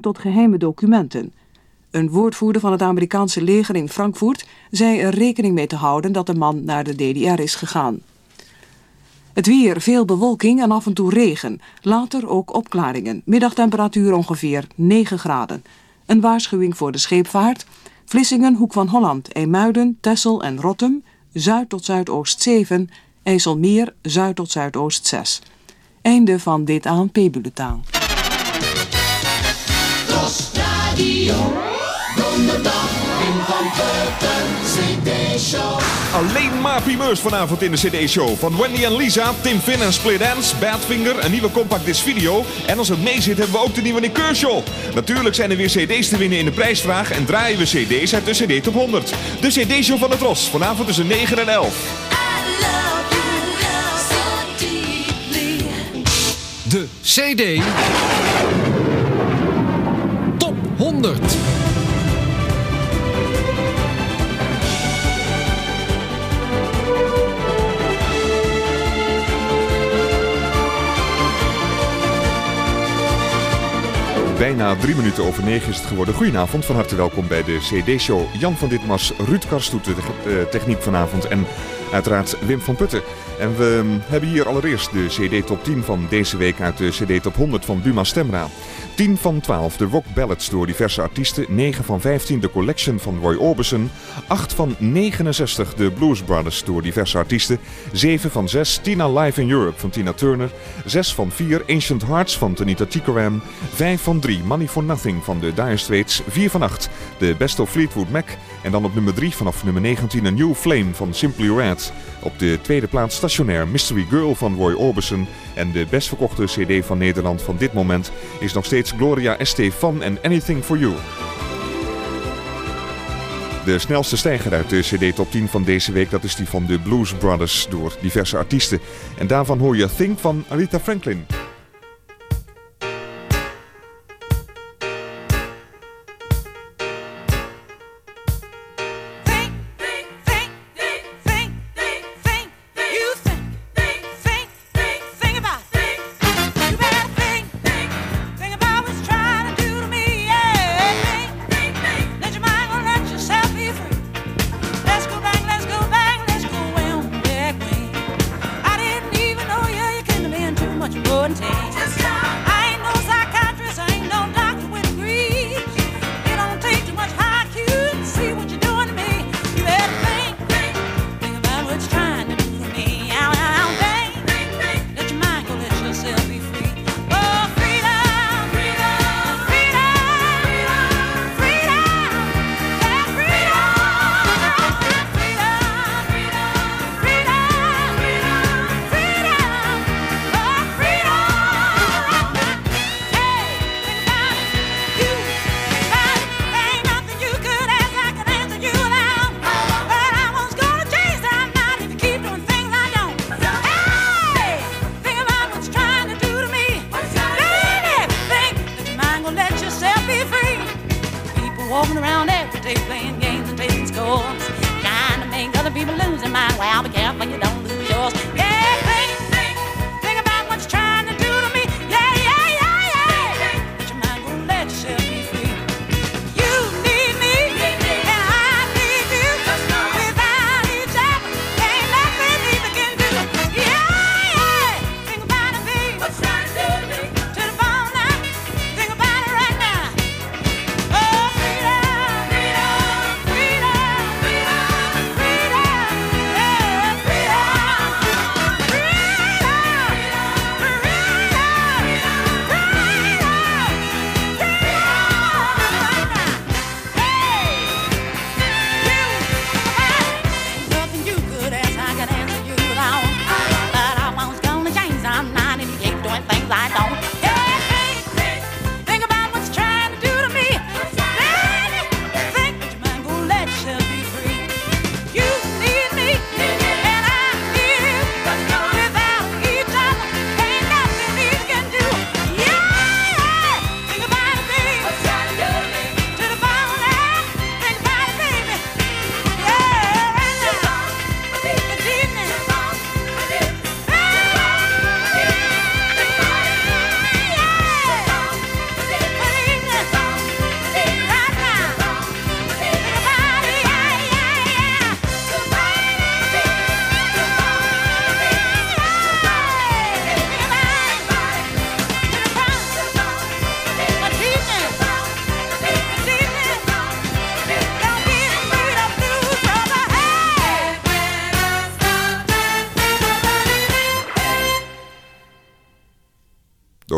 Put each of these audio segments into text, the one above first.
tot geheime documenten. Een woordvoerder van het Amerikaanse leger in Frankfurt zei er rekening mee te houden dat de man naar de DDR is gegaan. Het weer, veel bewolking en af en toe regen. Later ook opklaringen. Middagtemperatuur ongeveer 9 graden. Een waarschuwing voor de scheepvaart. Vlissingen, Hoek van Holland, Eemuiden, Tessel en Rottum. Zuid tot zuidoost 7. IJsselmeer, zuid tot zuidoost 6. Einde van dit ANP-bulletin. Donderdag in Van Petten CD-show. Alleen maar primeurs vanavond in de CD-show. Van Wendy en Lisa, Tim Finn en Split Ends, Badfinger, een nieuwe compact disc video. En als het mee zit hebben we ook de nieuwe Nick Kershaw. Natuurlijk zijn er weer CD's te winnen in de prijsvraag en draaien we CD's uit de CD Top 100. De CD-show van het Ros, vanavond tussen 9 en 11. De CD 100. Bijna drie minuten over negen is het geworden. Goedenavond, van harte welkom bij de CD-show. Jan van Ditmars, Ruud Karstoet, de techniek vanavond en uiteraard Wim van Putten. En we mm, hebben hier allereerst de CD Top 10 van deze week uit de CD Top 100 van Buma Stemra. 10 van 12 de rock ballads door diverse artiesten. 9 van 15 de collection van Roy Orbison. 8 van 69 de Blues Brothers door diverse artiesten. 7 van 6 Tina Live in Europe van Tina Turner. 6 van 4 Ancient Hearts van Tanita Tikoram. 5 van 3 Money for Nothing van de Dire Straits. 4 van 8 de Best of Fleetwood Mac. En dan op nummer 3 vanaf nummer 19 A New Flame van Simply Red. Op de tweede plaats stationair Mystery Girl van Roy Orbison. En de best verkochte CD van Nederland van dit moment is nog steeds Gloria Estefan en Anything for You. De snelste stijger uit de CD Top 10 van deze week, dat is die van de Blues Brothers door diverse artiesten. En daarvan hoor je Think van Aretha Franklin.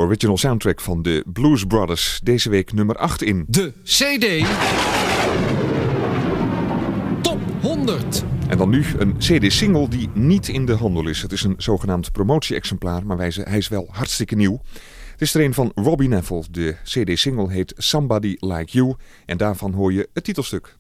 Original soundtrack van de Blues Brothers. Deze week nummer 8 in. De CD. Top 100. En dan nu een CD-single die niet in de handel is. Het is een zogenaamd promotie-exemplaar, maar hij is wel hartstikke nieuw. Het is er een van Robbie Neville. De CD-single heet Somebody Like You en daarvan hoor je het titelstuk.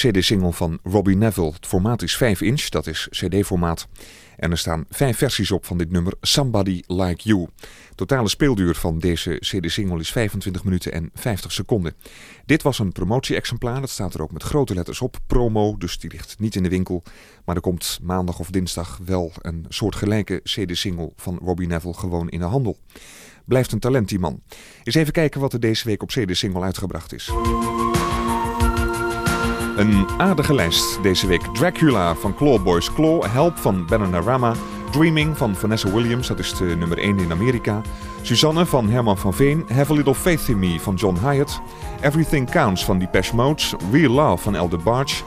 CD-single van Robbie Neville. Het formaat is 5 inch, dat is CD-formaat. En er staan vijf versies op van dit nummer Somebody Like You. Totale speelduur van deze CD-single is 25 minuten en 50 seconden. Dit was een promotie-exemplaar. Dat staat er ook met grote letters op. Promo, dus die ligt niet in de winkel. Maar er komt maandag of dinsdag wel een soortgelijke CD-single van Robbie Neville gewoon in de handel. Blijft een talent die man. Eens even kijken wat er deze week op CD-single uitgebracht is. Een aardige lijst deze week. Dracula van Clawboys Claw, Help van Bananarama, Dreaming van Vanessa Williams, dat is de nummer 1 in Amerika. Suzanne van Herman van Veen, Have a Little Faith in Me van John Hyatt, Everything Counts van Depeche Mode, Real Love van Elder Barge,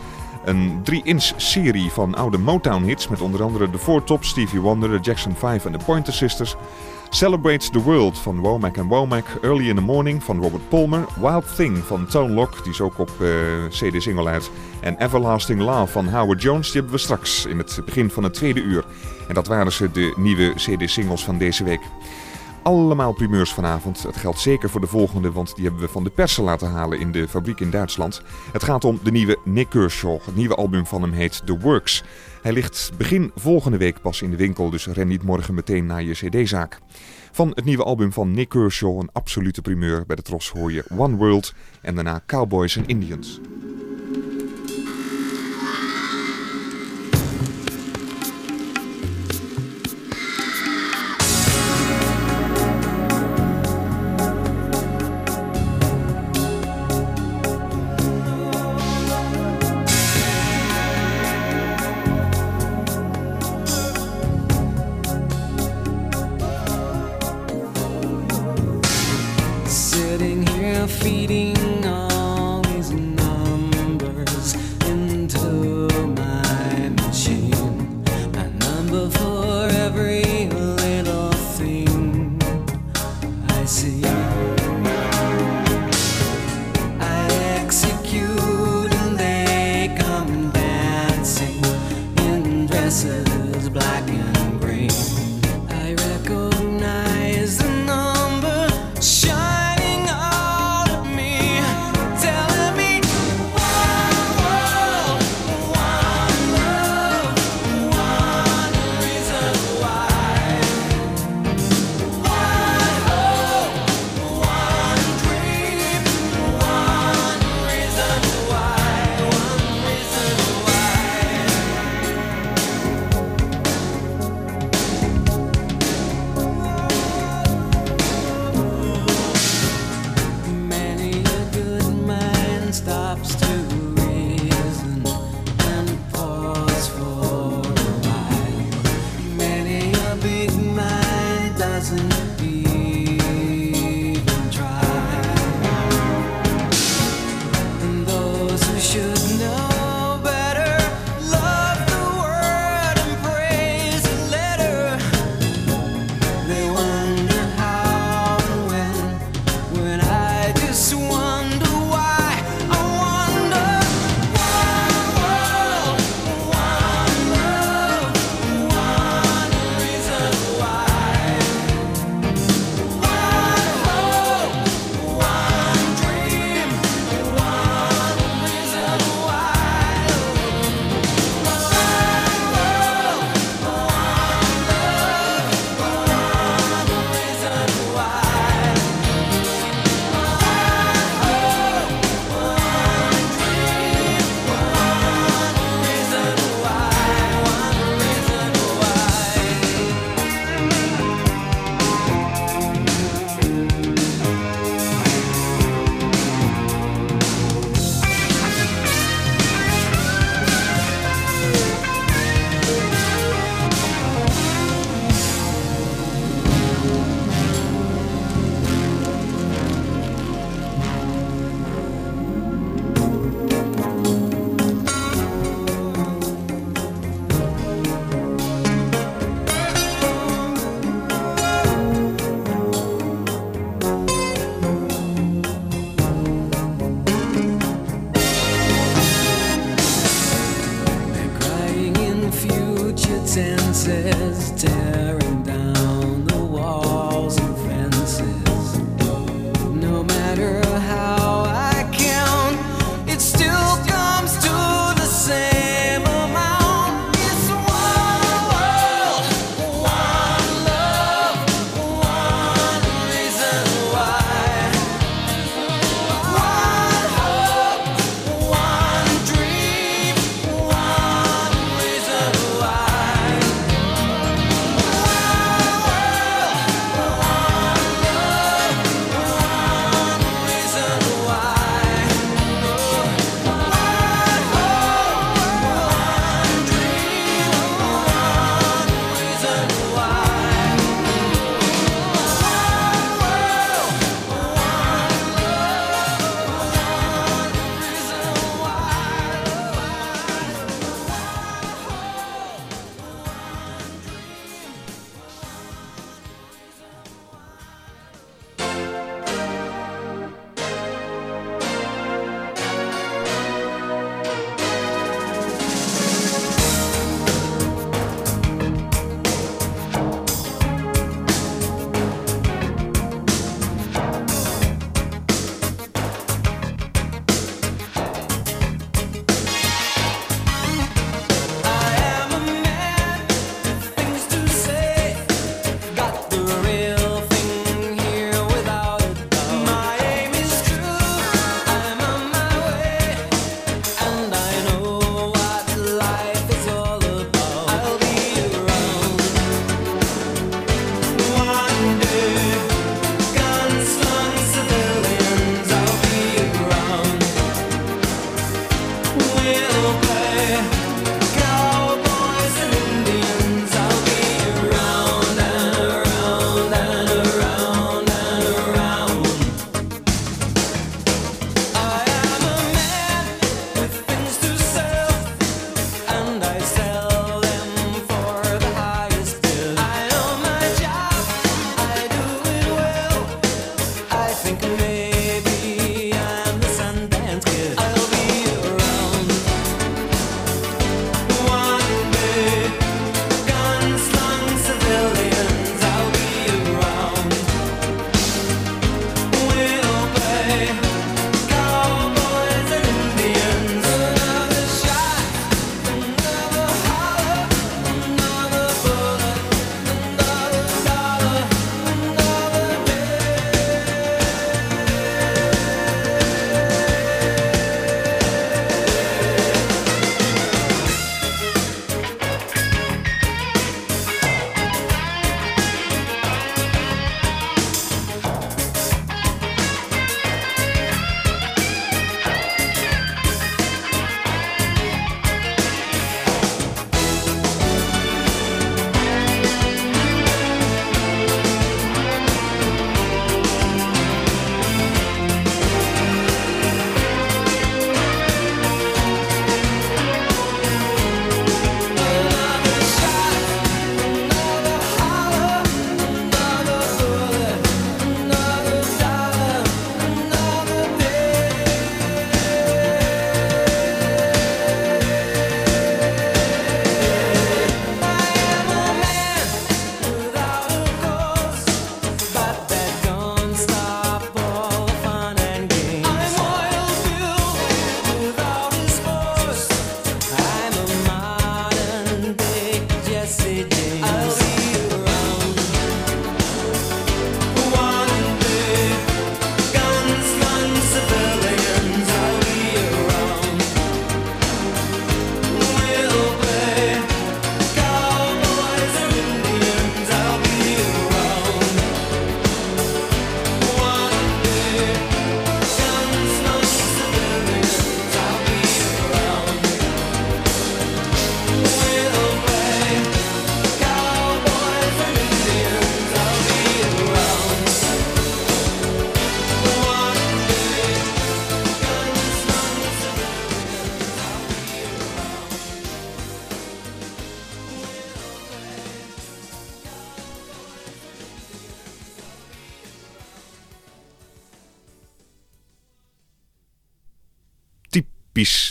een 3-inch serie van oude Motown hits met onder andere The Four Tops, Stevie Wonder, The Jackson 5 en The Pointer Sisters. Celebrate the World van Womack and Womack, Early in the Morning van Robert Palmer, Wild Thing van Tone Lock, die is ook op uh, CD-single uit, en Everlasting Love van Howard Jones, die hebben we straks in het begin van het tweede uur. En dat waren ze, de nieuwe CD-singles van deze week. Allemaal primeurs vanavond. Het geldt zeker voor de volgende, want die hebben we van de persen laten halen in de fabriek in Duitsland. Het gaat om de nieuwe Nick Kershaw. Het nieuwe album van hem heet The Works. Hij ligt begin volgende week pas in de winkel, dus ren niet morgen meteen naar je cd-zaak. Van het nieuwe album van Nick Kershaw, een absolute primeur. Bij de Tros hoor je One World en daarna Cowboys and Indians.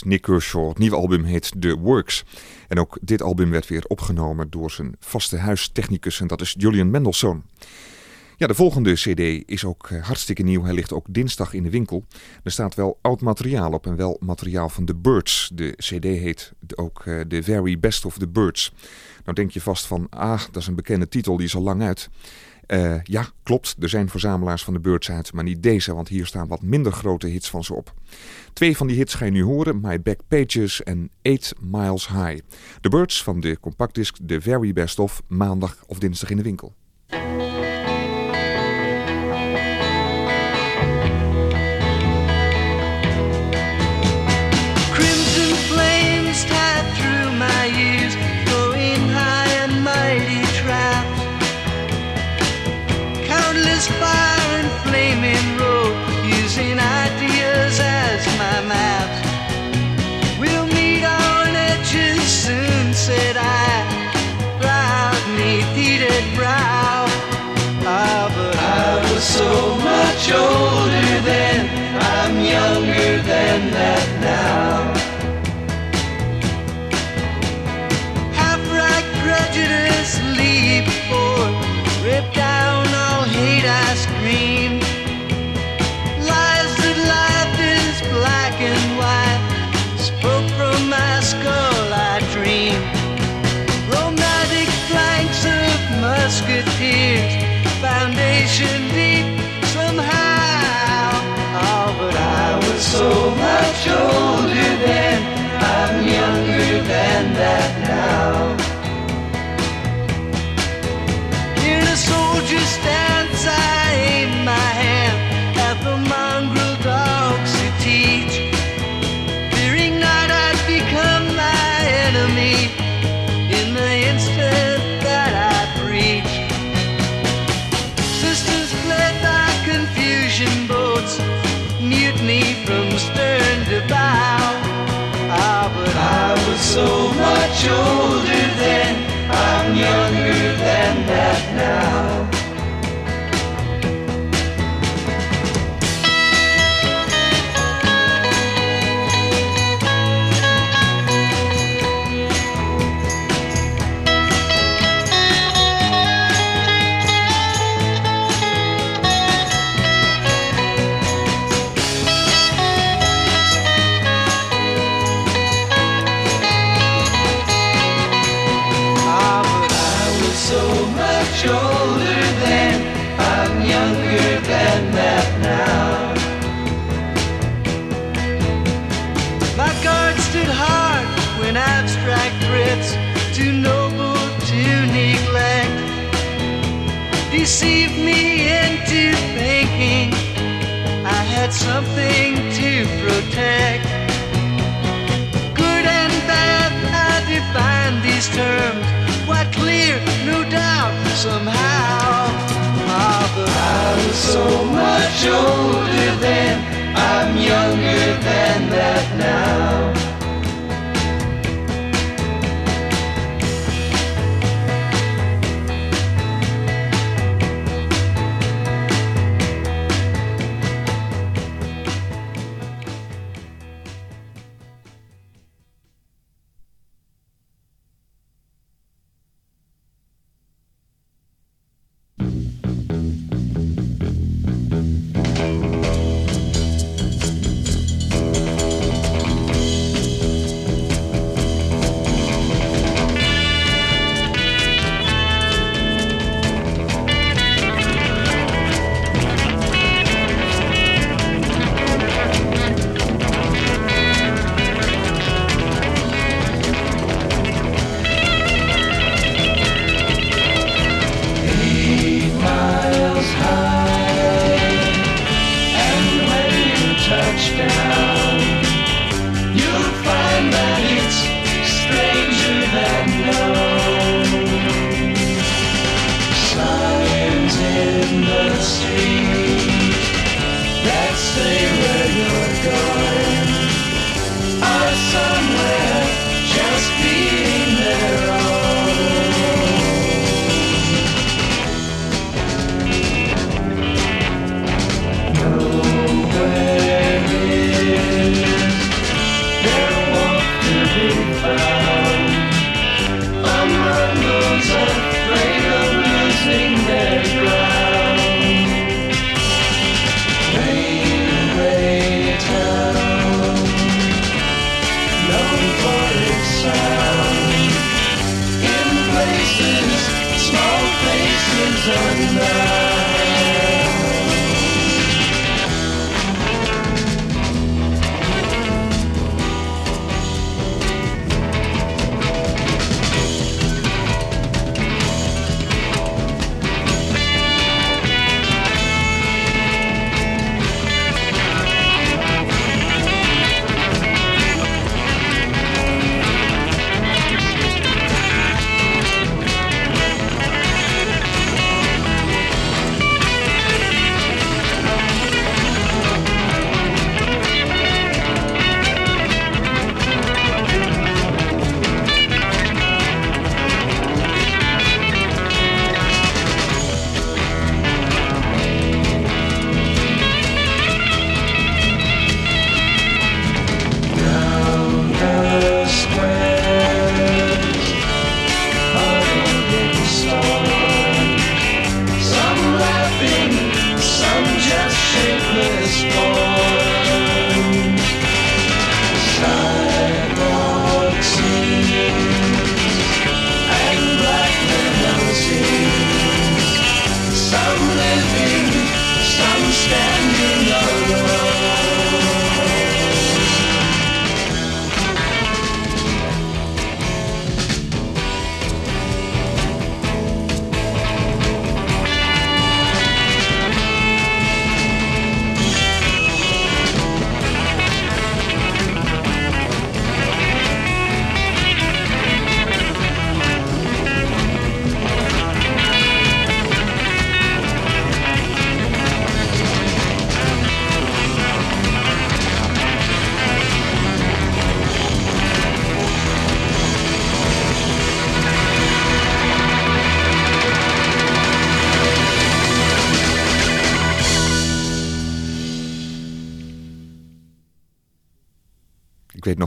Nick Kershaw. Het nieuwe album heet The Works. En ook dit album werd weer opgenomen door zijn vaste huistechnicus en dat is Julian Mendelssohn. Ja, de volgende CD is ook eh, hartstikke nieuw. Hij ligt ook dinsdag in de winkel. Er staat wel oud materiaal op en wel materiaal van The Birds. De CD heet ook uh, The Very Best of the Birds. Nou denk je vast van, ah, dat is een bekende titel, die is al lang uit. Uh, ja, klopt, er zijn verzamelaars van de Birds uit, maar niet deze, want hier staan wat minder grote hits van ze op. Twee van die hits ga je nu horen, My Back Pages en 8 Miles High. De Birds van de compactdisc The Very Best of, maandag of dinsdag in de winkel. Much older then, I'm younger than that now. Much older then, I'm younger than that now.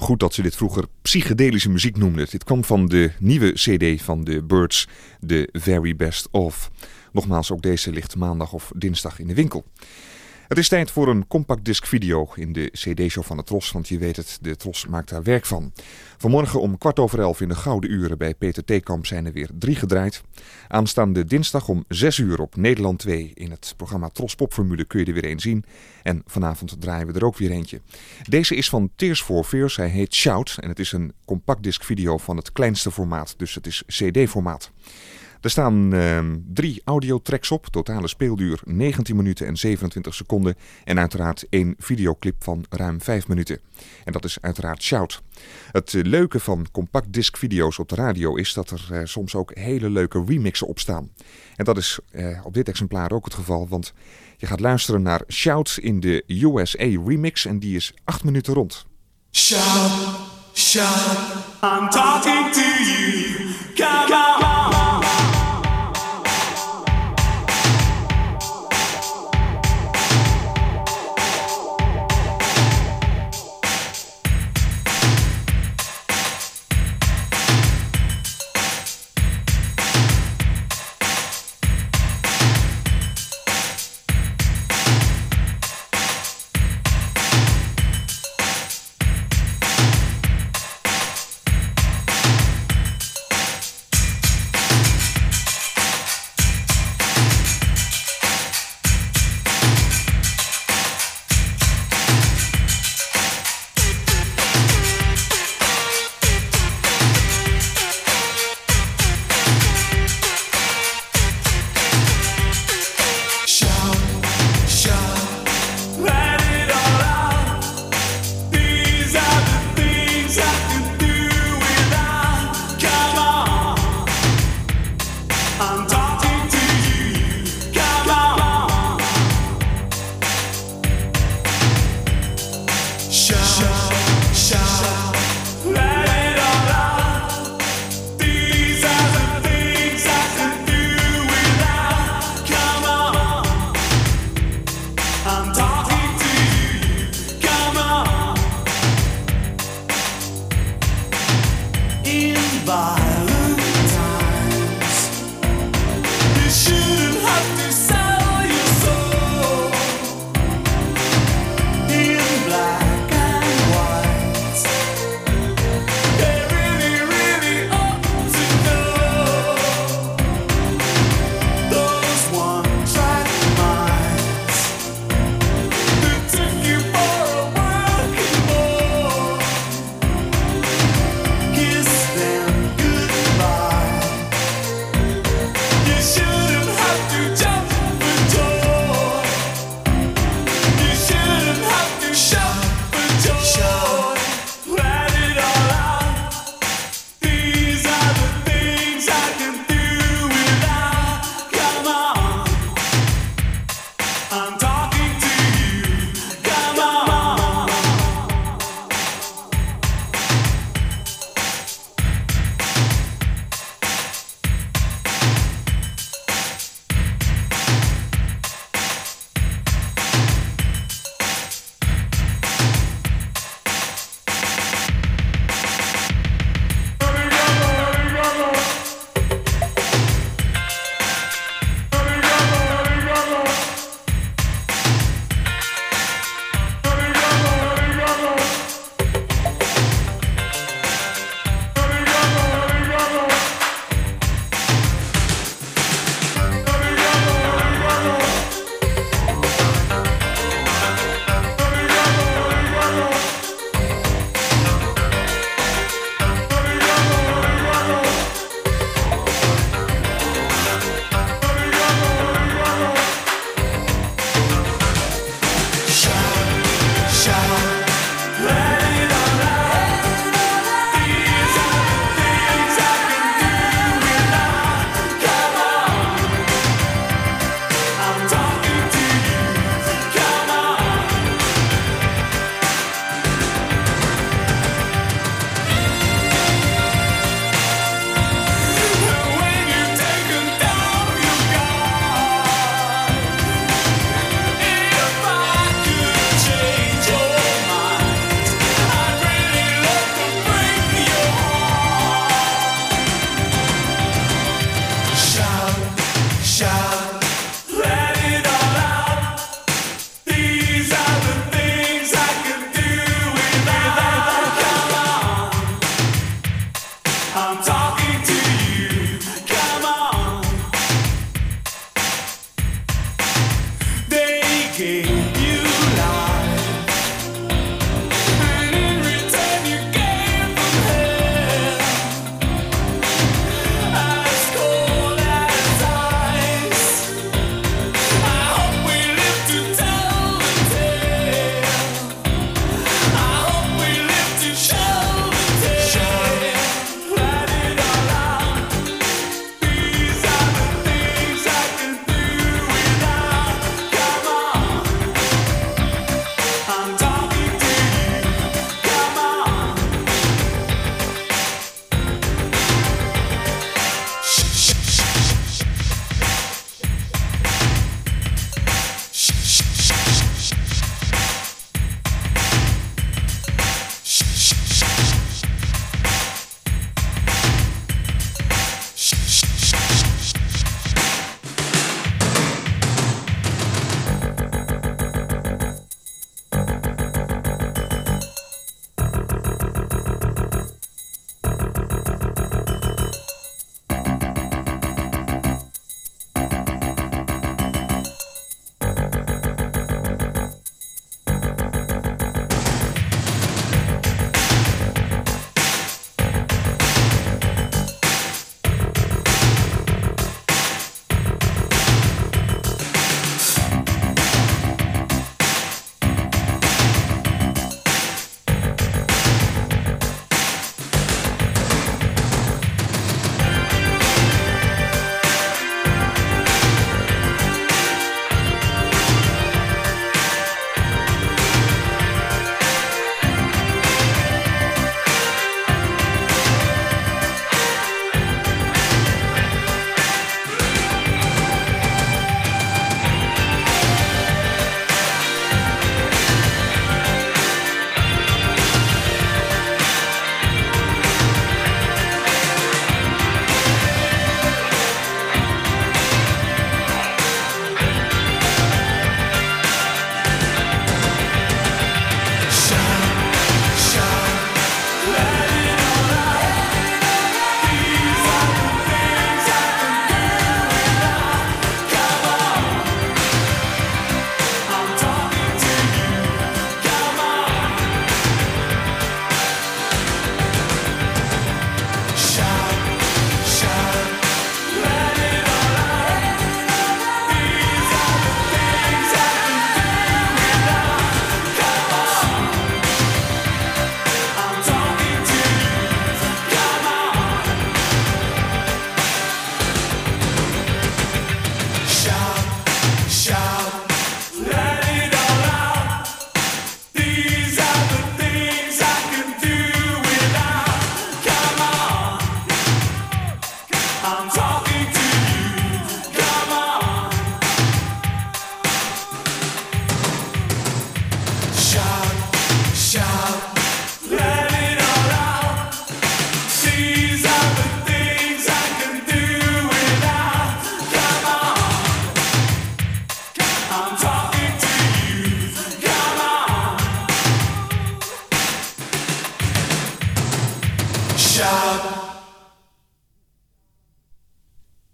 Goed dat ze dit vroeger psychedelische muziek noemden. Dit kwam van de nieuwe CD van de Birds, The Very Best Of. Nogmaals, ook deze ligt maandag of dinsdag in de winkel. Het is tijd voor een compact disc video in de CD-show van de Tros, want je weet het, de Tros maakt daar werk van. Vanmorgen om kwart over elf in de Gouden Uren bij Peter Theekamp zijn er weer drie gedraaid. Aanstaande dinsdag om zes uur op Nederland 2 in het programma Tros Popformule kun je er weer een zien. En vanavond draaien we er ook weer eentje. Deze is van Tears for Fears, hij heet Shout en het is een compact disc video van het kleinste formaat, dus het is CD-formaat. Er staan uh, drie audiotracks op, totale speelduur 19 minuten en 27 seconden. En uiteraard één videoclip van ruim 5 minuten. En dat is uiteraard Shout. Het uh, leuke van compact disc video's op de radio is dat er uh, soms ook hele leuke remixen op staan. En dat is eh, op dit exemplaar ook het geval, want je gaat luisteren naar Shout in de USA remix en die is 8 minuten rond. Shout, shout, I'm talking to you. Come on.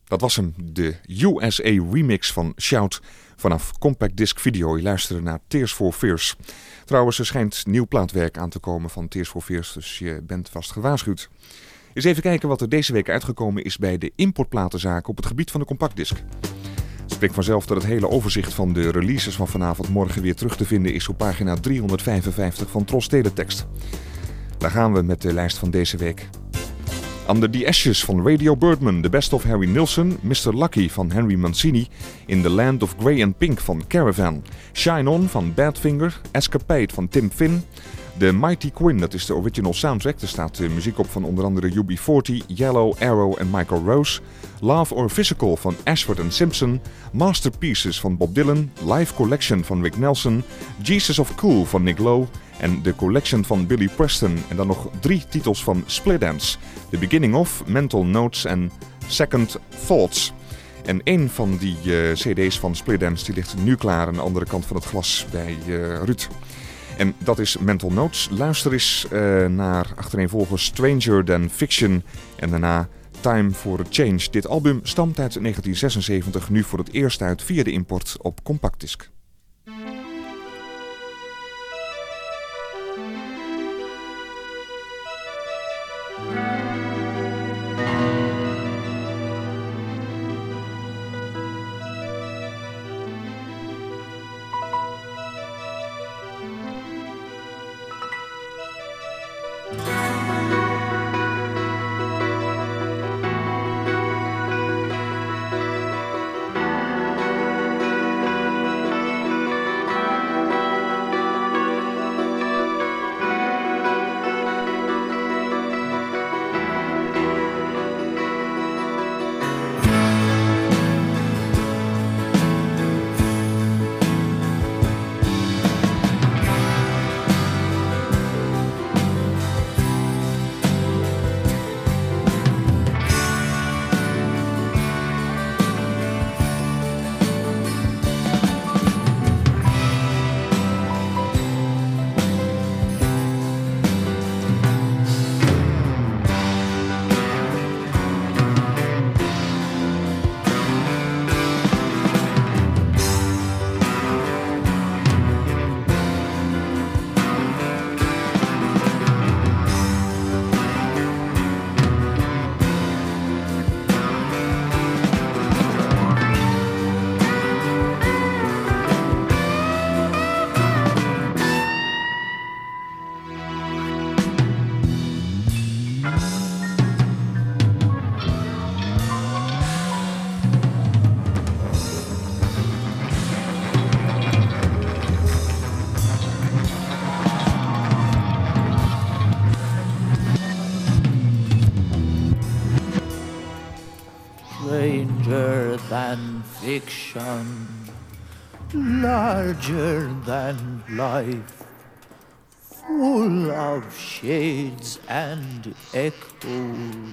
Dat was hem, de USA remix van Shout vanaf Compact Disc Video. Je luisterde naar Tears for Fears. Trouwens, er schijnt nieuw plaatwerk aan te komen van Tears for Fears, dus je bent vast gewaarschuwd. Eens even kijken wat er deze week uitgekomen is bij de importplatenzaken op het gebied van de compactdisc. Het spreekt vanzelf dat het hele overzicht van de releases van vanavond morgen weer terug te vinden is op pagina 355 van Tros Teletext. Daar gaan we met de lijst van deze week. Under the Ashes van Radio Birdman, The Best of Harry Nilsson, Mr. Lucky van Henry Mancini, In the Land of Grey and Pink van Caravan, Shine On van Badfinger, Escapade van Tim Finn, The Mighty Quinn, dat is de original soundtrack, er staat de muziek op van onder andere UB40, Yellow, Arrow en Michael Rose, Love or Physical van Ashford and Simpson, Masterpieces van Bob Dylan, Live Collection van Rick Nelson, Jesus of Cool van Nick Lowe en de collection van Billy Preston en dan nog drie titels van Split Ends. The Beginning of, Mental Notes en Second Thoughts. En een van die eh, cd's van Split Ends die ligt nu klaar aan de andere kant van het glas bij eh, Ruud. En dat is Mental Notes. Luister eens eh, naar achtereenvolgens Stranger Than Fiction en daarna Time for a Change. Dit album stamt uit 1976, nu voor het eerst uit via de import op compactdisc. Than fiction, larger than life, full of shades and echoes.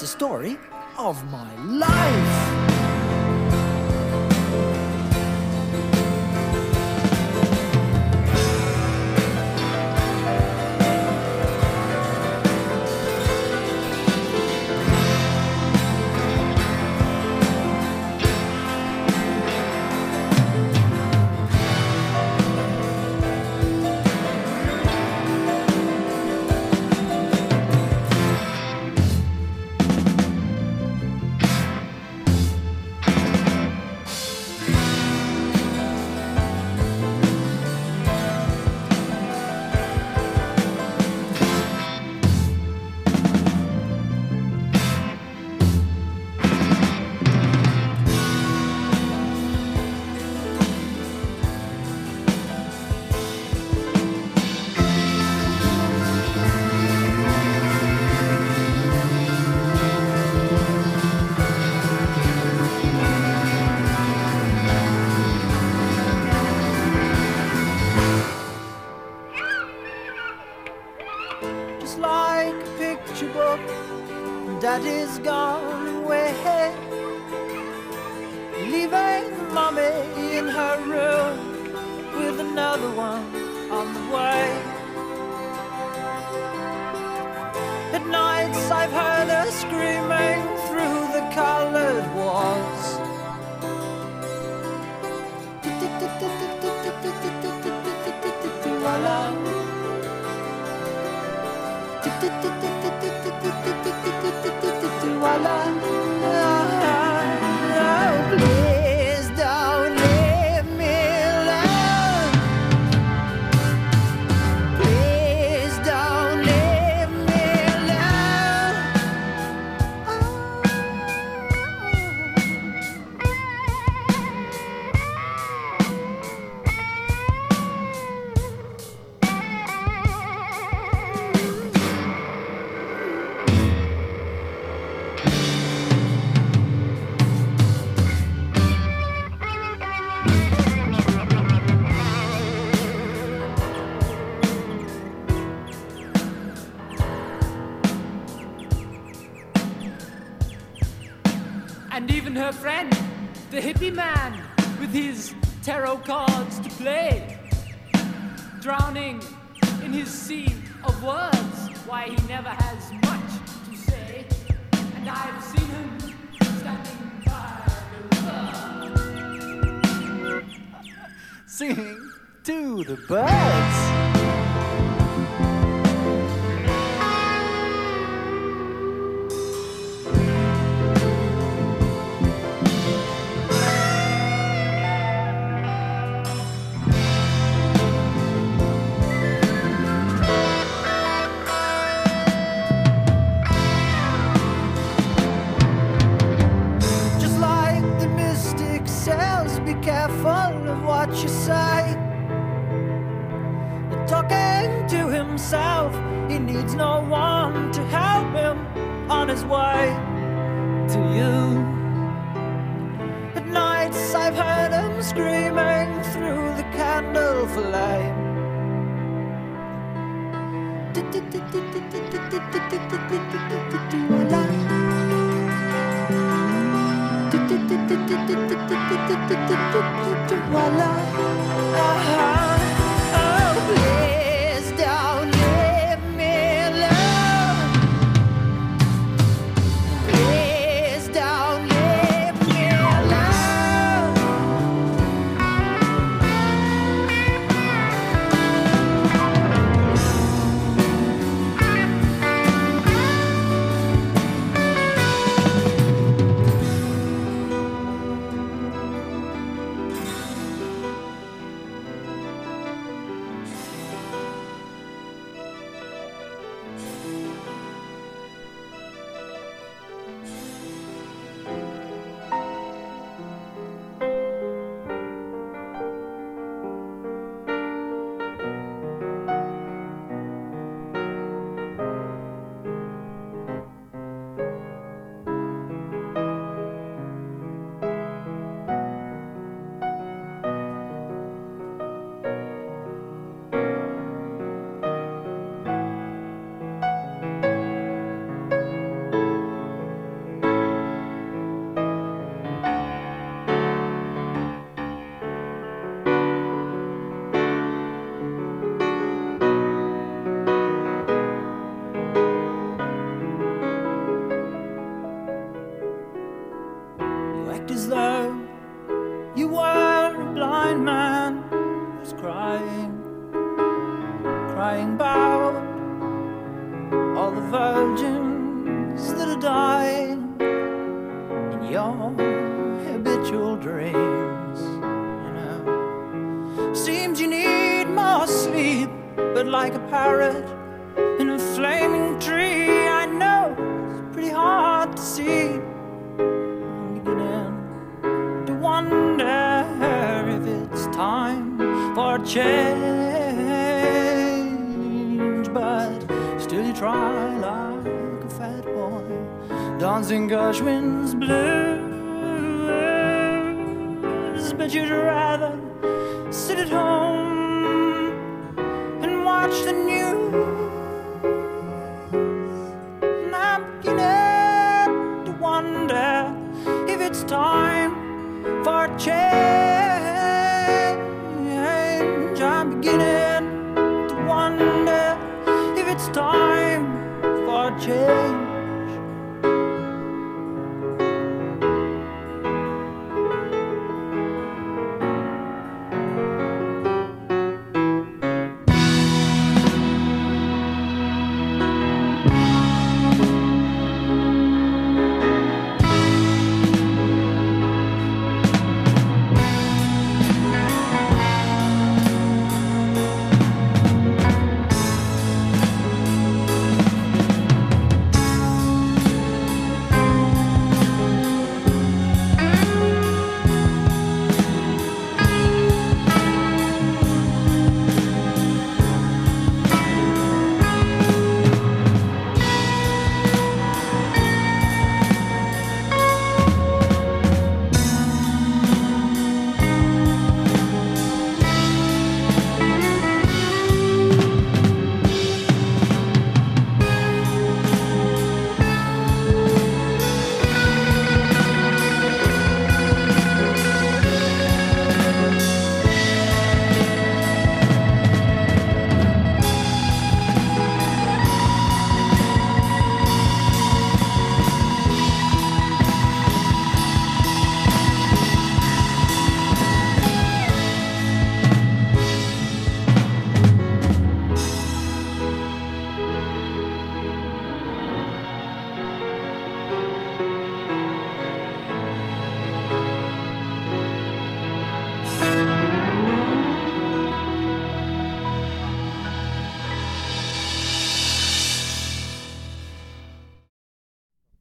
It's a story of my life. tarot cards to play. Drowning in his sea of words, why he never has much to say. And I've seen him standing by the river, singing to the birds.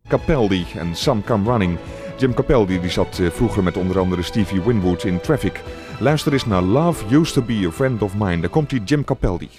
Capaldi en Some Come Running. Jim Capaldi die zat eh, vroeger met onder andere Stevie Winwood in Traffic. Luister eens naar Love Used to Be a Friend of Mine. Daar komt hij Jim Capaldi.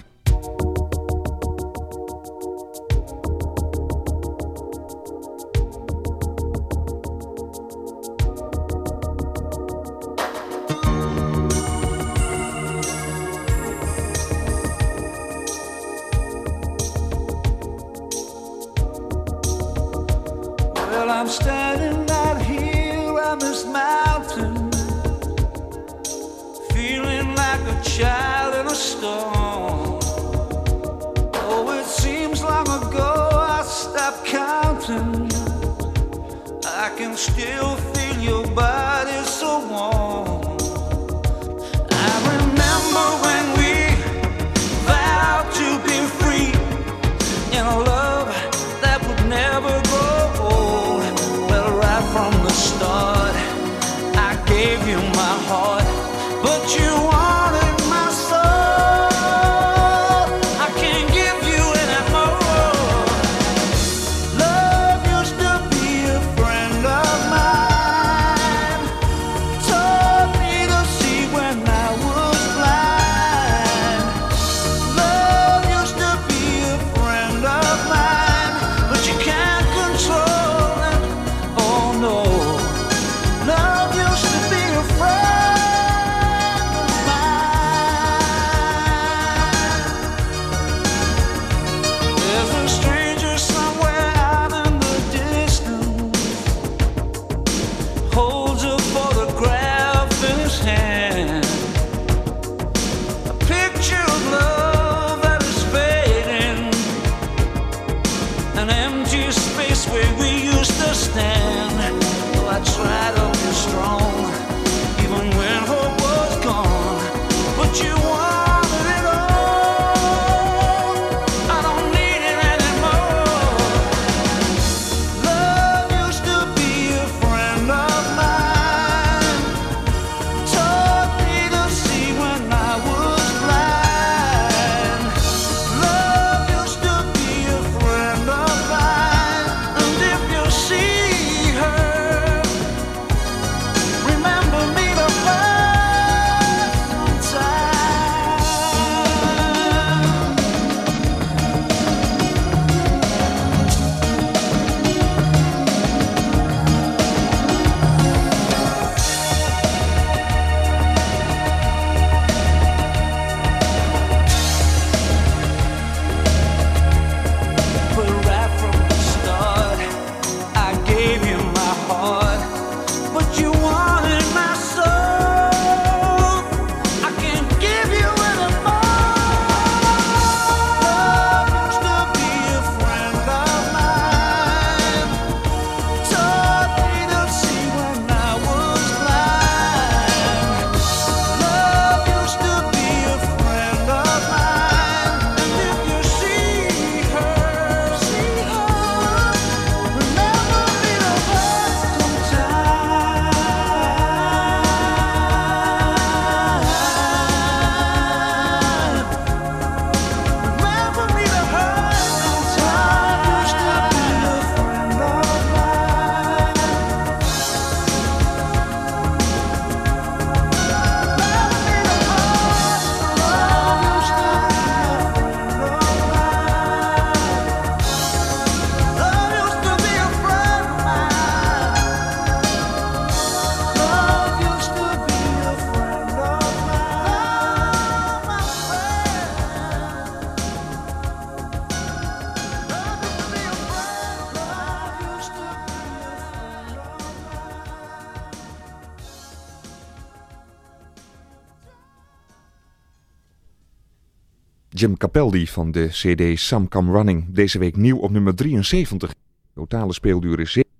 Capaldi van de CD Some Come Running. Deze week nieuw op nummer 73. Totale speelduur is 7.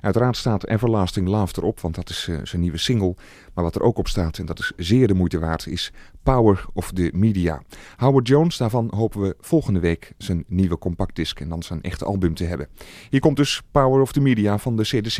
Uiteraard staat Everlasting Love erop, want dat is uh, zijn nieuwe single. Maar wat er ook op staat, en dat is zeer de moeite waard, is Power of the Media. Howard Jones, daarvan hopen we volgende week zijn nieuwe compactdisc en dan zijn echte album te hebben. Hier komt dus Power of the Media van de CD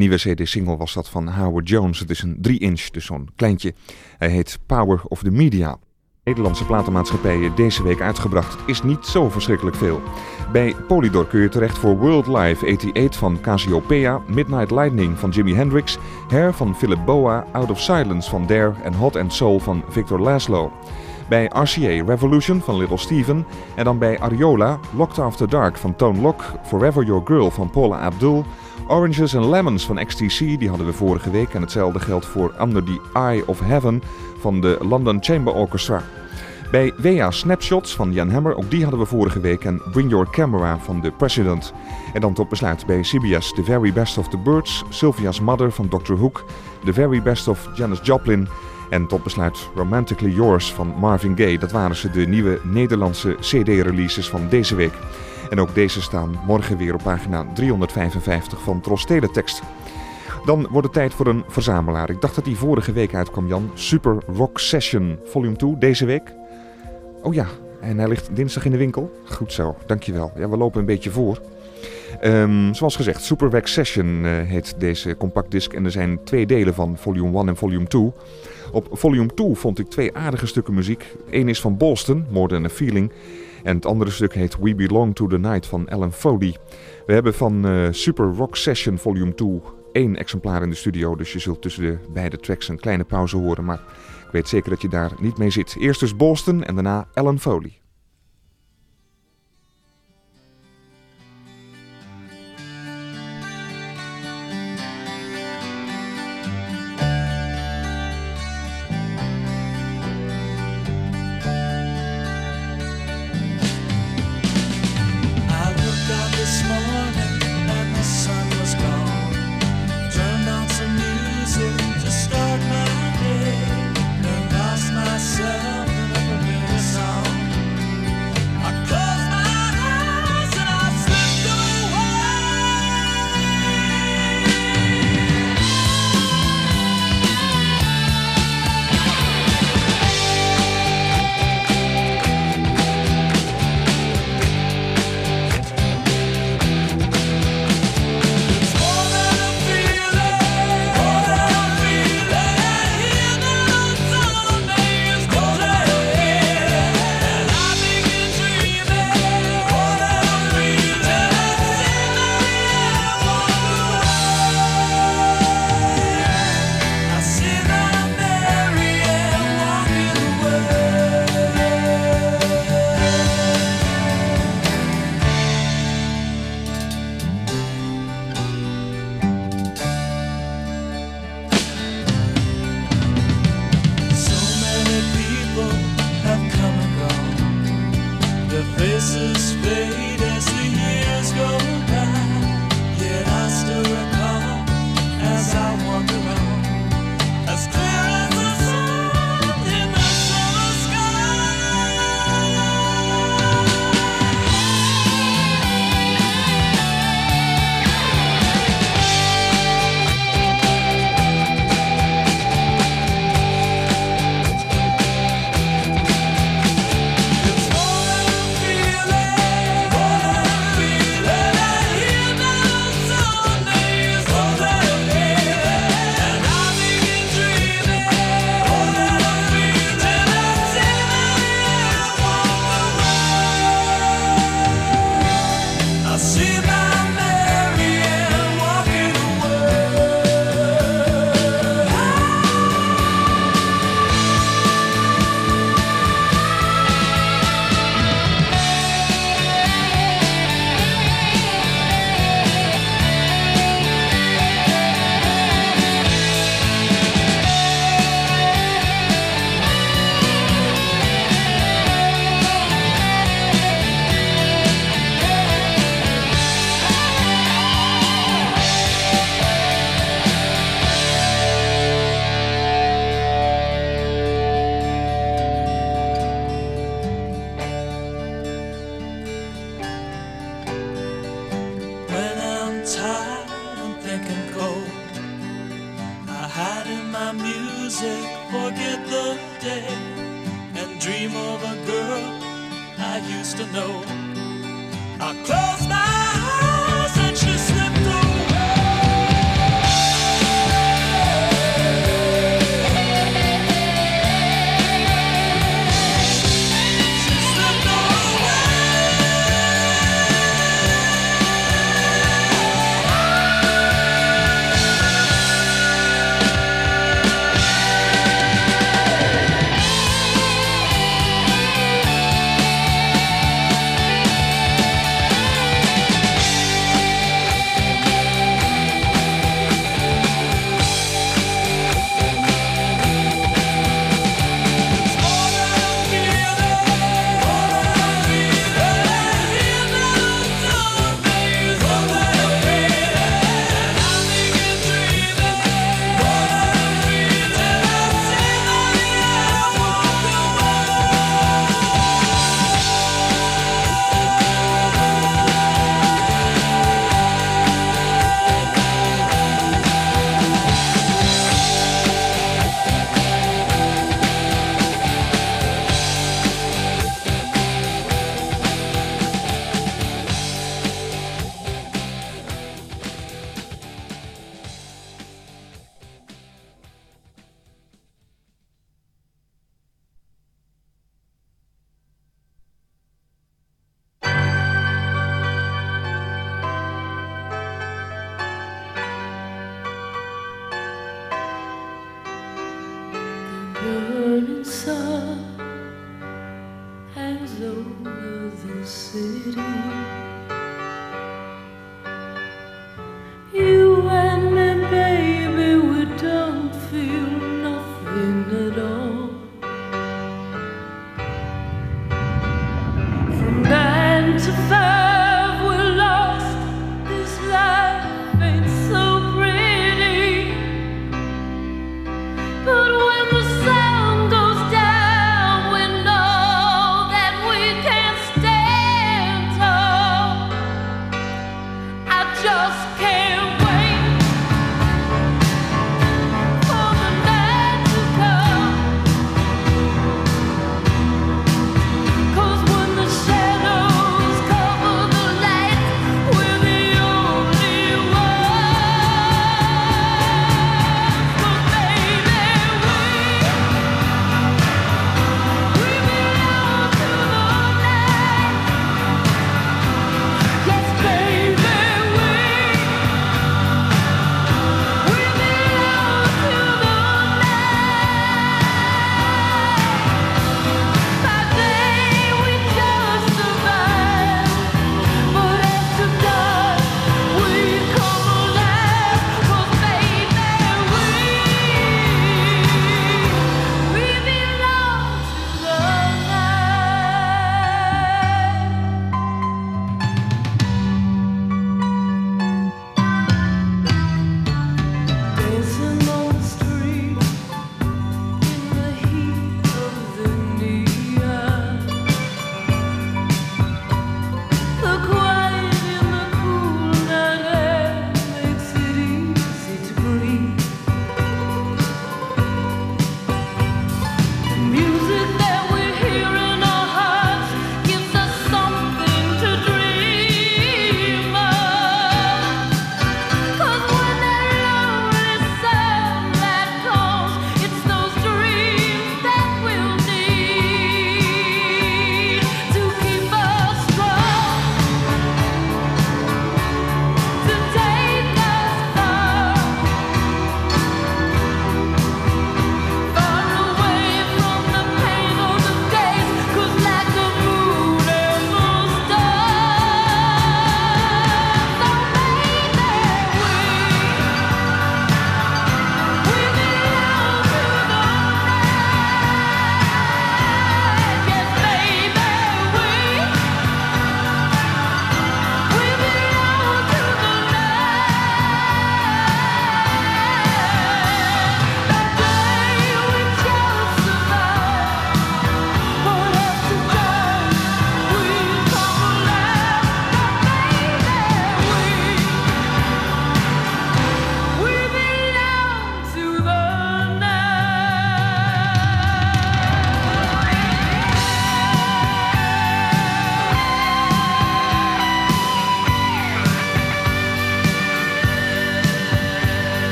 nieuwe CD-single was dat van Howard Jones. Het is een 3-inch, dus zo'n kleintje. Hij heet Power of the Media. Nederlandse platenmaatschappijen deze week uitgebracht. Is niet zo verschrikkelijk veel. Bij Polydor kun je terecht voor World Live 88 van Cassiopeia, Midnight Lightning van Jimi Hendrix, Hair van Philip Boa, Out of Silence van Dare en Hot and Soul van Victor Laszlo. Bij RCA Revolution van Little Steven en dan bij Ariola Locked After Dark van Tone Lock, Forever Your Girl van Paula Abdul, Oranges and Lemons van XTC, die hadden we vorige week en hetzelfde geldt voor Under the Eye of Heaven van de London Chamber Orchestra. Bij WA Snapshots van Jan Hammer, ook die hadden we vorige week. En Bring Your Camera van The President. En dan tot besluit bij CBS The Very Best of the Birds, Sylvia's Mother van Dr. Hook, The Very Best of Janis Joplin. En tot besluit Romantically Yours van Marvin Gaye. Dat waren ze de nieuwe Nederlandse CD-releases van deze week. En ook deze staan morgen weer op pagina 355 van Tros Teletext. Dan wordt het tijd voor een verzamelaar. Ik dacht dat die vorige week uitkwam, Jan. Super Rock Session Volume 2, deze week. Oh ja, en hij ligt dinsdag in de winkel. Goed zo, dankjewel. Ja, we lopen een beetje voor. Ehm, zoals gezegd, Super Wax Session uh, heet deze compactdisc en er zijn twee delen van Volume 1 en Volume 2. Op Volume 2 vond ik twee aardige stukken muziek. Eén is van Boston, More Than A Feeling. En het andere stuk heet We Belong To The Night van Alan Foley. We hebben van uh, Super Rock Session Volume 2 één exemplaar in de studio. Dus je zult tussen de beide tracks een kleine pauze horen. Maar ik weet zeker dat je daar niet mee zit. Eerst dus Boston en daarna Alan Foley.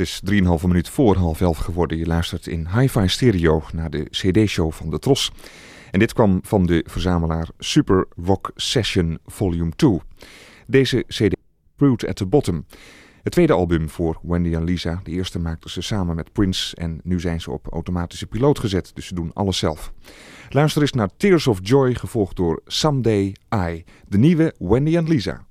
Het is 3,5 minuut voor half elf geworden. Je luistert in hi-fi stereo naar de CD-show van de Tros. En dit kwam van de verzamelaar Super Rock Session Volume 2. Deze CD Root at the Bottom. Het tweede album voor Wendy en Lisa. De eerste maakten ze samen met Prince en nu zijn ze op automatische piloot gezet, dus ze doen alles zelf. Luister eens naar Tears of Joy, gevolgd door Someday I, de nieuwe Wendy en Lisa.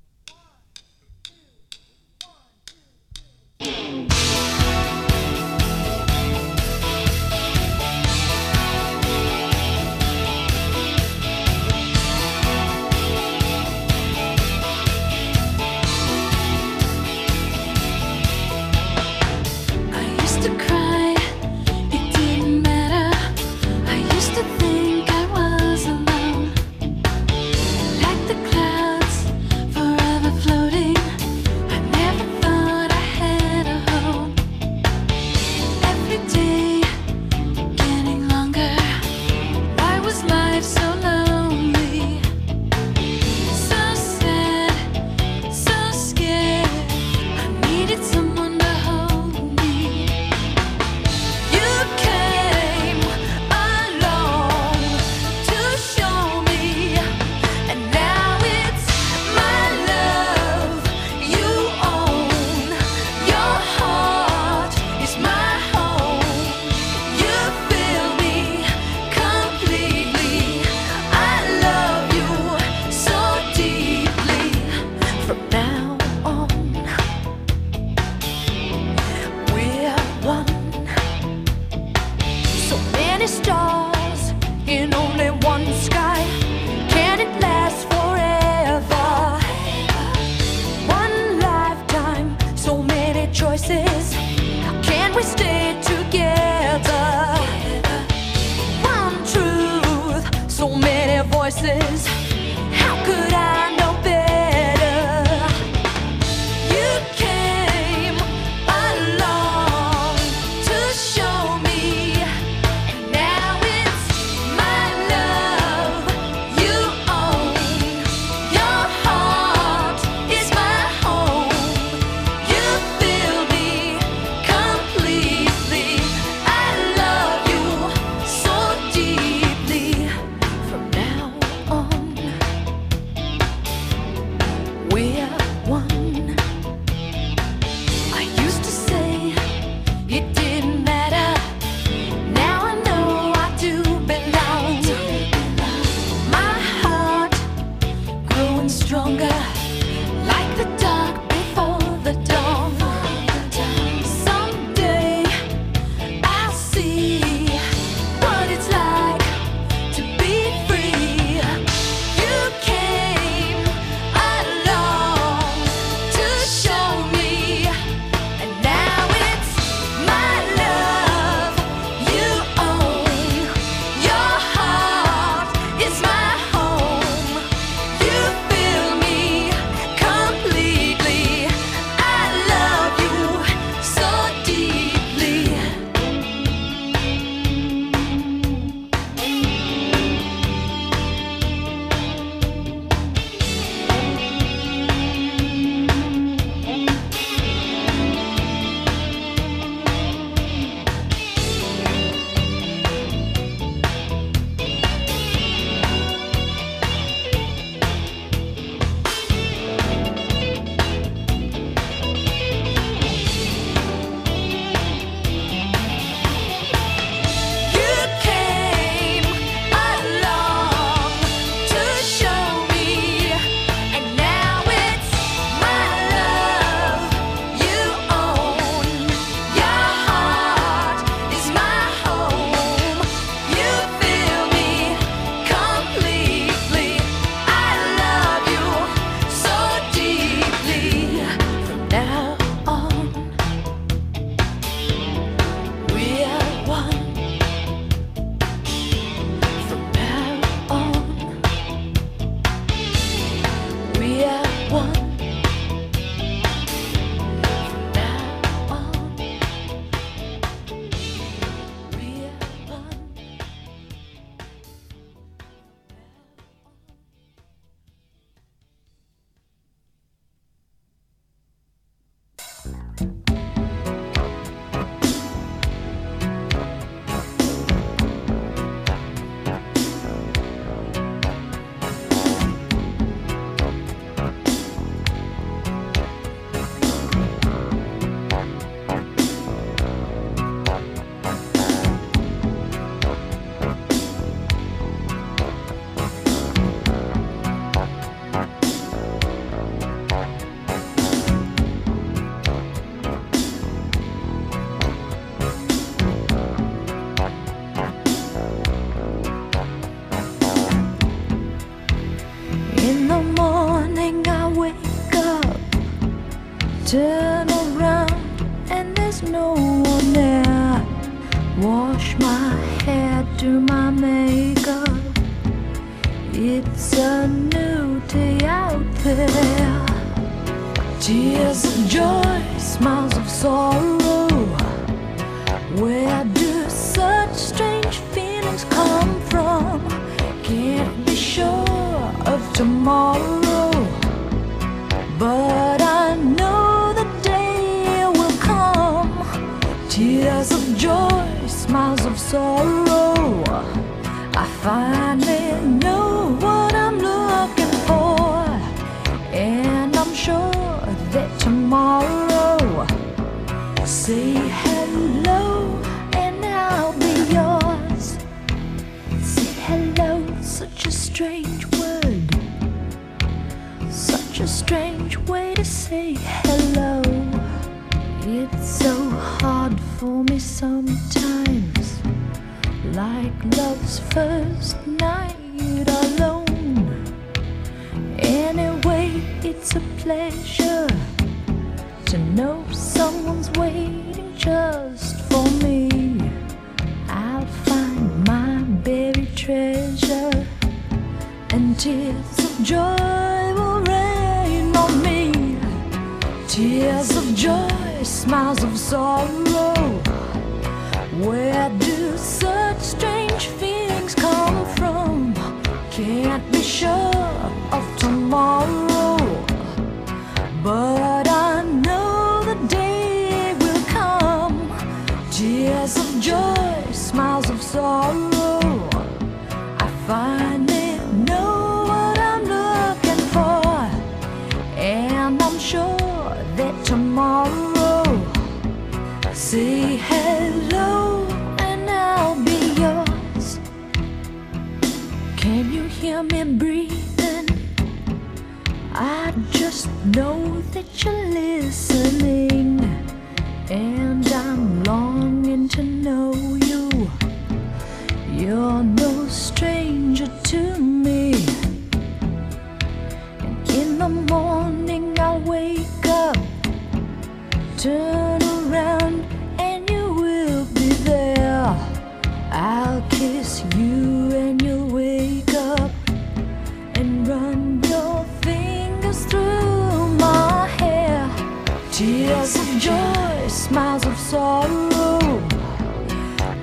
sorrow.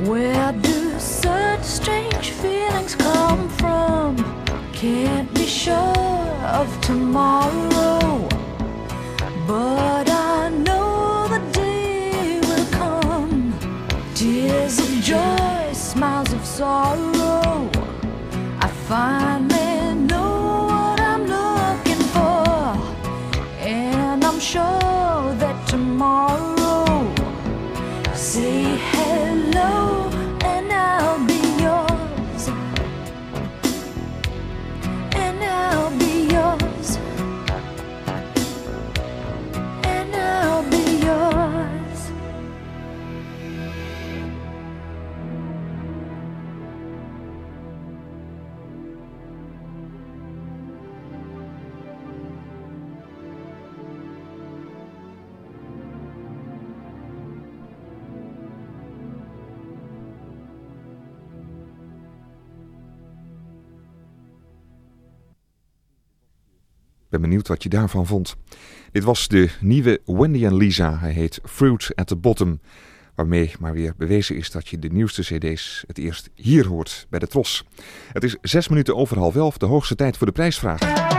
Where do such strange feelings come from? Can't be sure of tomorrow, but I know the day will come. Tears of joy, smiles of sorrow. I find. benieuwd wat je daarvan vond. Dit was de nieuwe Wendy en Lisa. Hij heet Fruit at the Bottom. Waarmee maar weer bewezen is dat je de nieuwste CD's het eerst hier hoort bij de Tros. Het is zes minuten over half elf, de hoogste tijd voor de prijsvraag.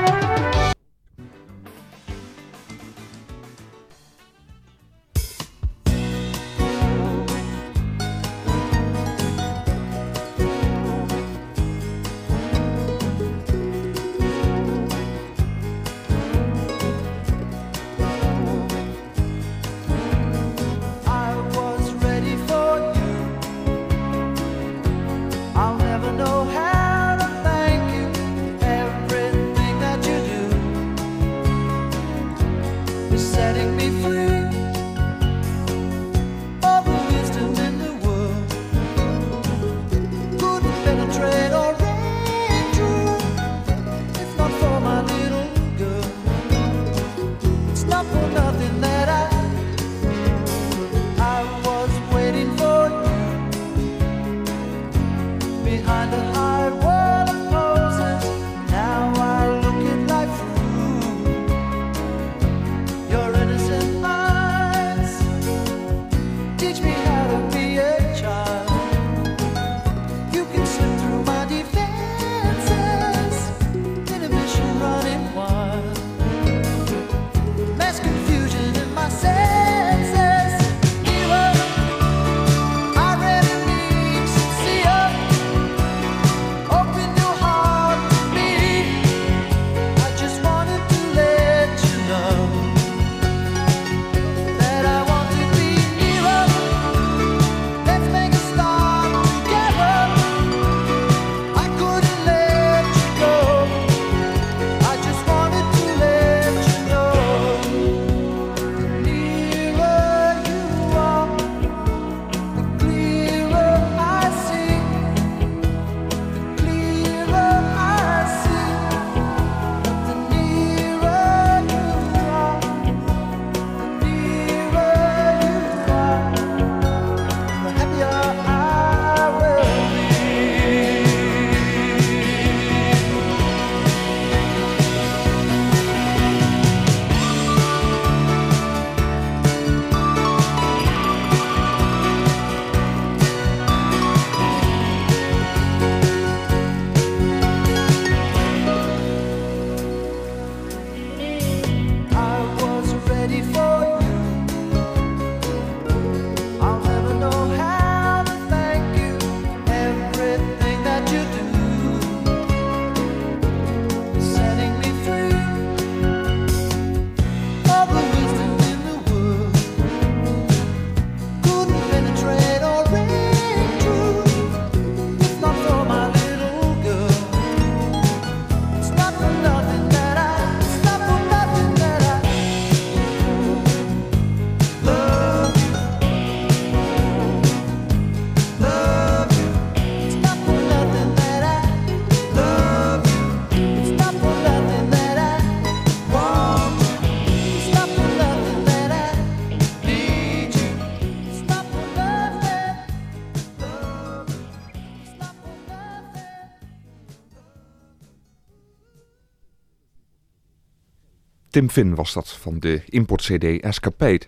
Tim Finn was dat van de import-CD Escapade.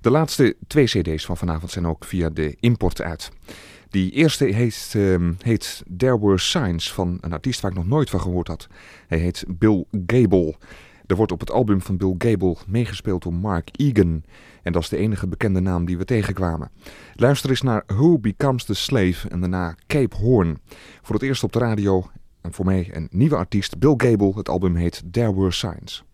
De laatste twee CD's van vanavond zijn ook via de import uit. Die eerste heet, ehm, heet There Were Signs van een artiest waar ik nog nooit van gehoord had. Hij heet Bill Gable. Er wordt op het album van Bill Gable meegespeeld door Mark Egan. En dat is de enige bekende naam die we tegenkwamen. Luister eens naar Who Becomes the Slave en daarna Cape Horn. Voor het eerst op de radio en voor mij een nieuwe artiest, Bill Gable. Het album heet There Were Signs.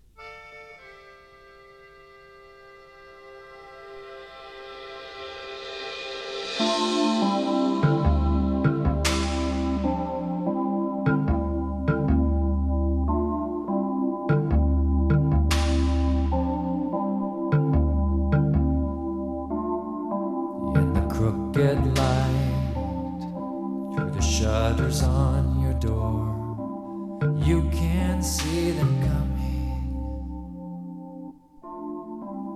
You can see them coming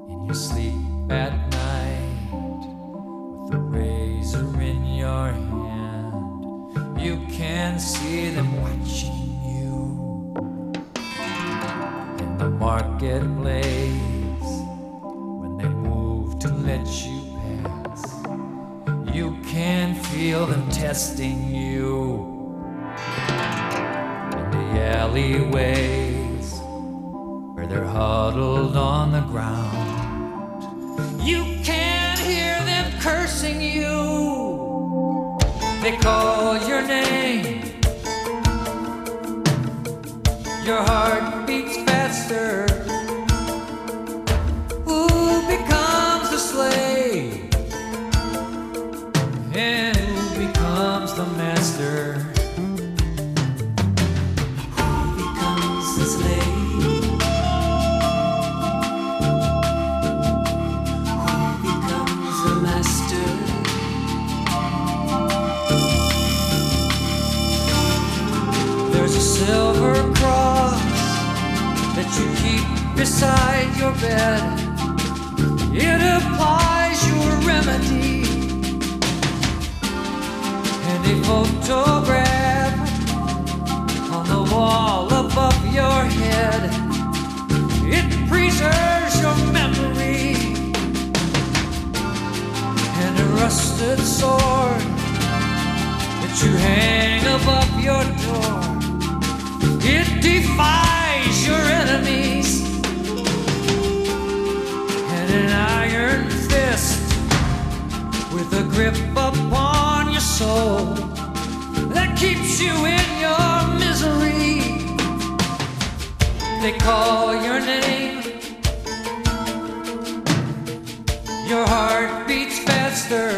in your sleep at night with a razor in your hand you can see them watching you in the marketplace when they move to let you pass. You can feel them testing you alleyways where they're huddled on the ground. You can't hear them cursing you. They call your head. It preserves your memory. And a rusted sword that you hang above your door. It defies your enemies. And an iron fist with a grip upon your soul that keeps you in They call your name. Your heart beats faster.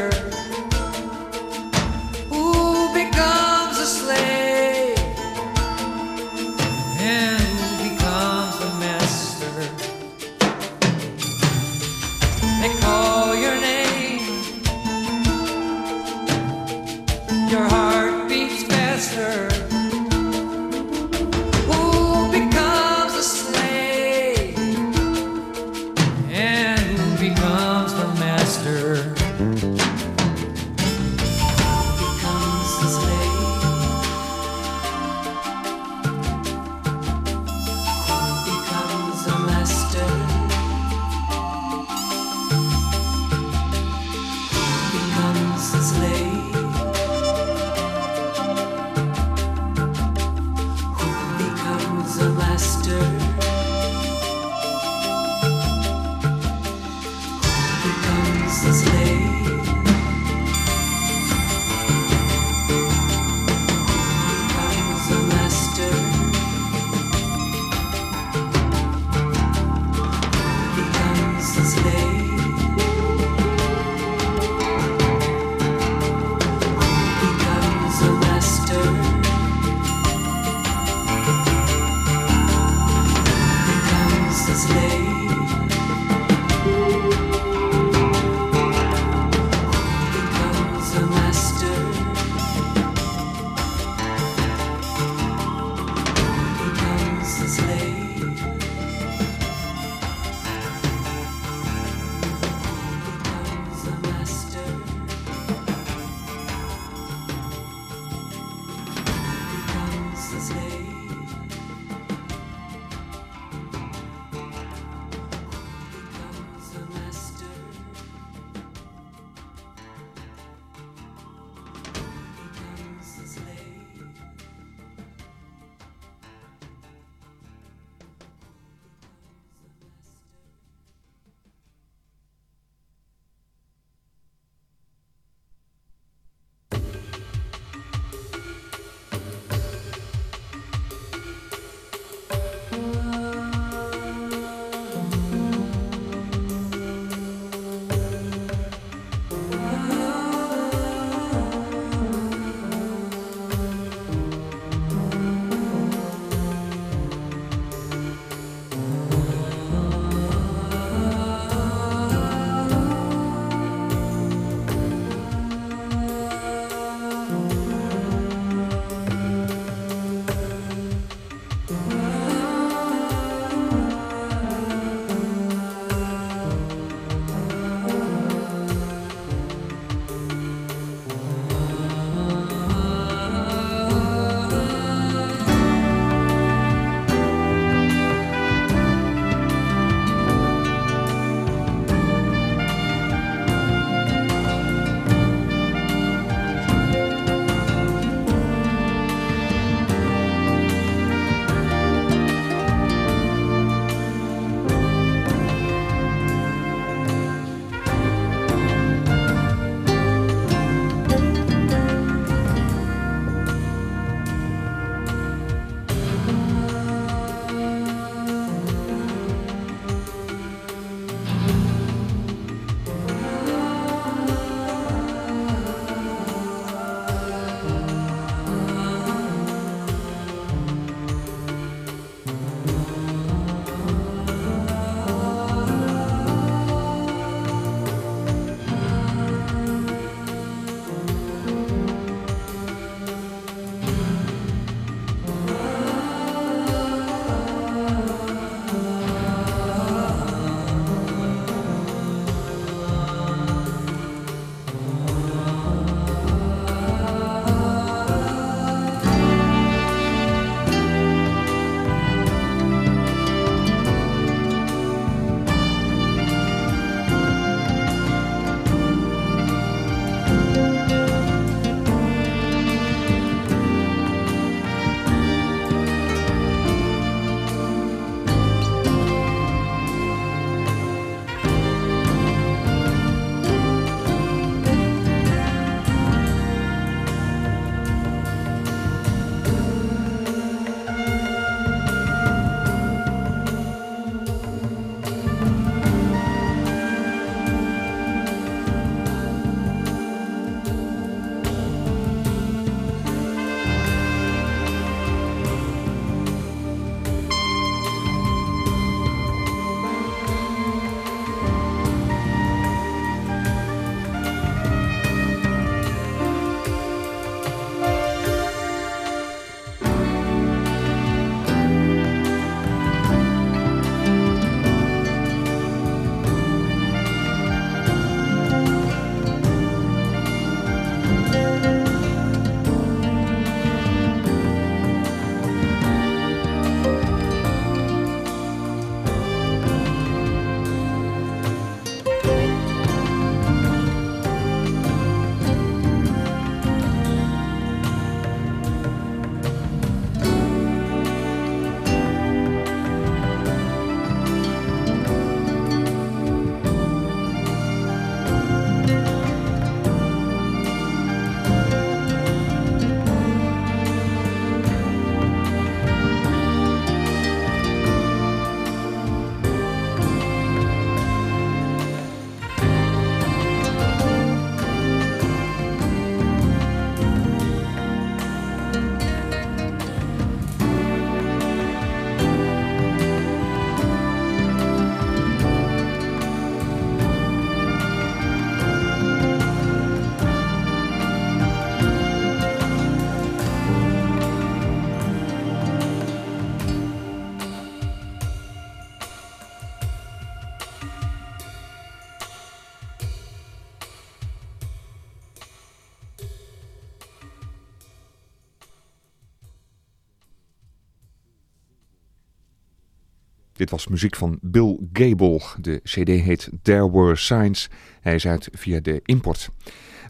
Dit was muziek van Bill Gable. De CD heet There Were Signs. Hij is uit via de import.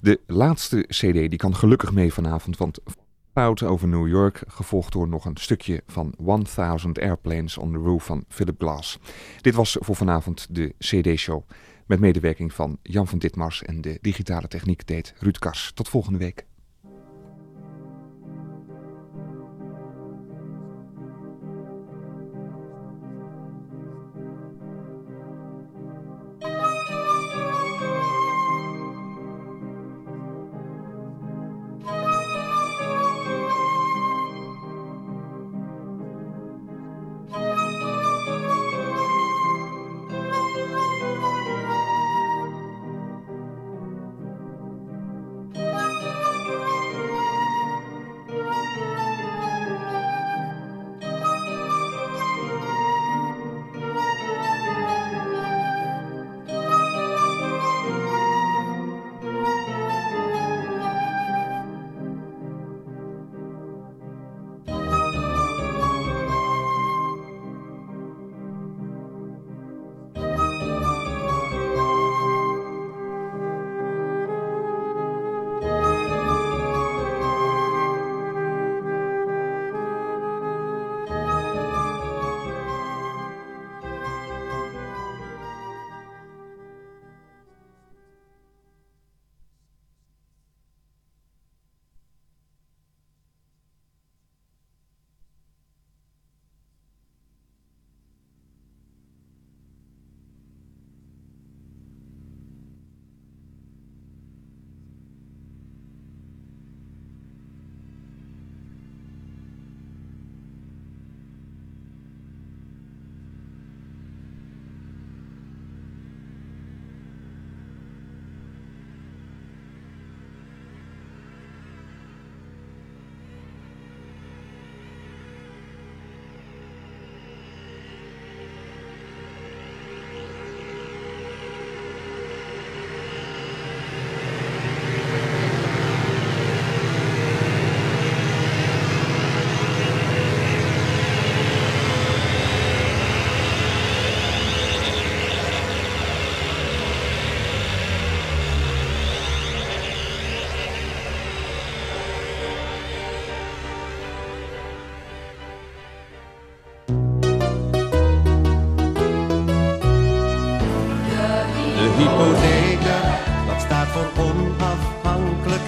De laatste CD die kan gelukkig mee vanavond, want Out over New York, gevolgd door nog een stukje van 1000 Airplanes on the Roof van Philip Glass. Dit was voor vanavond de CD-show met medewerking van Jan van Ditmars en de digitale techniek deed Ruud Kars. Tot volgende week.